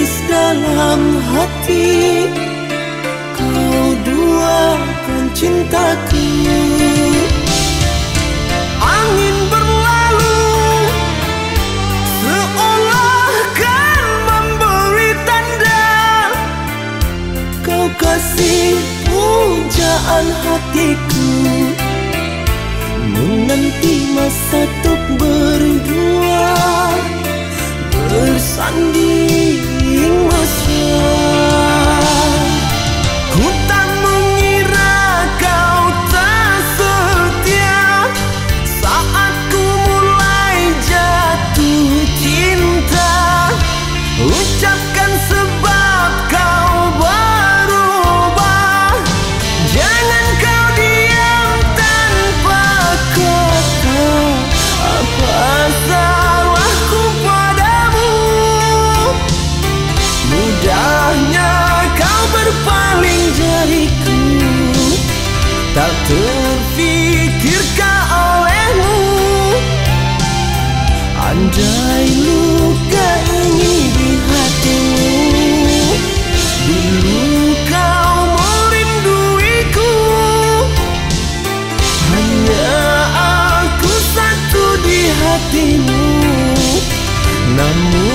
Tulis dalam hati. Kau duakan cintaku. Andai luka ini di hatimu Dulu kau merinduiku Hanya aku satu di hatimu Namun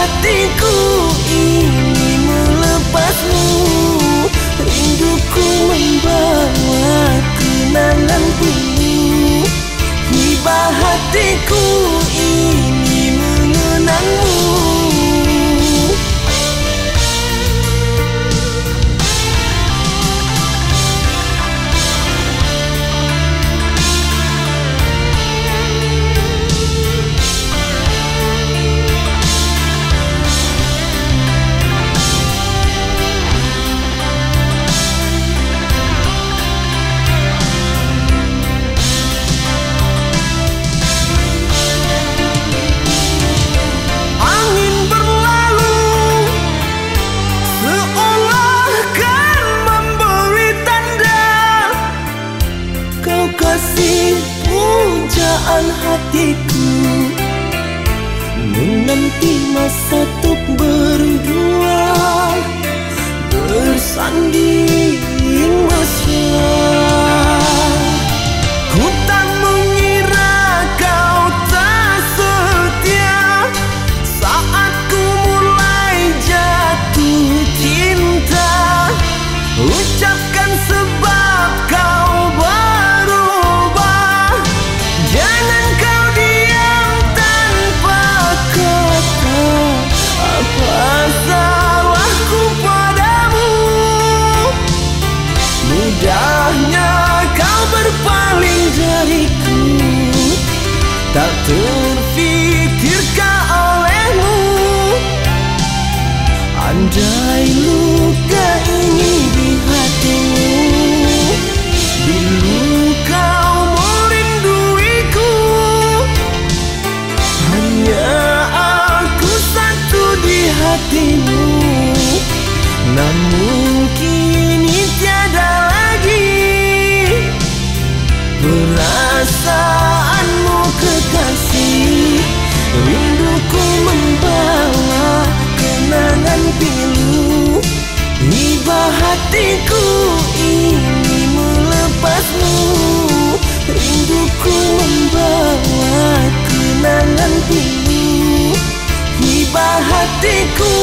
hatiku ini melepasmu rinduku membawa. di puncaan hatiku Andai luka ini di hatimu. Dulu kau merinduiku Hanya aku satu di hatimu. Namun hatiku ini melepasmu. Rinduku membawa kenangan pilu Hibah hatiku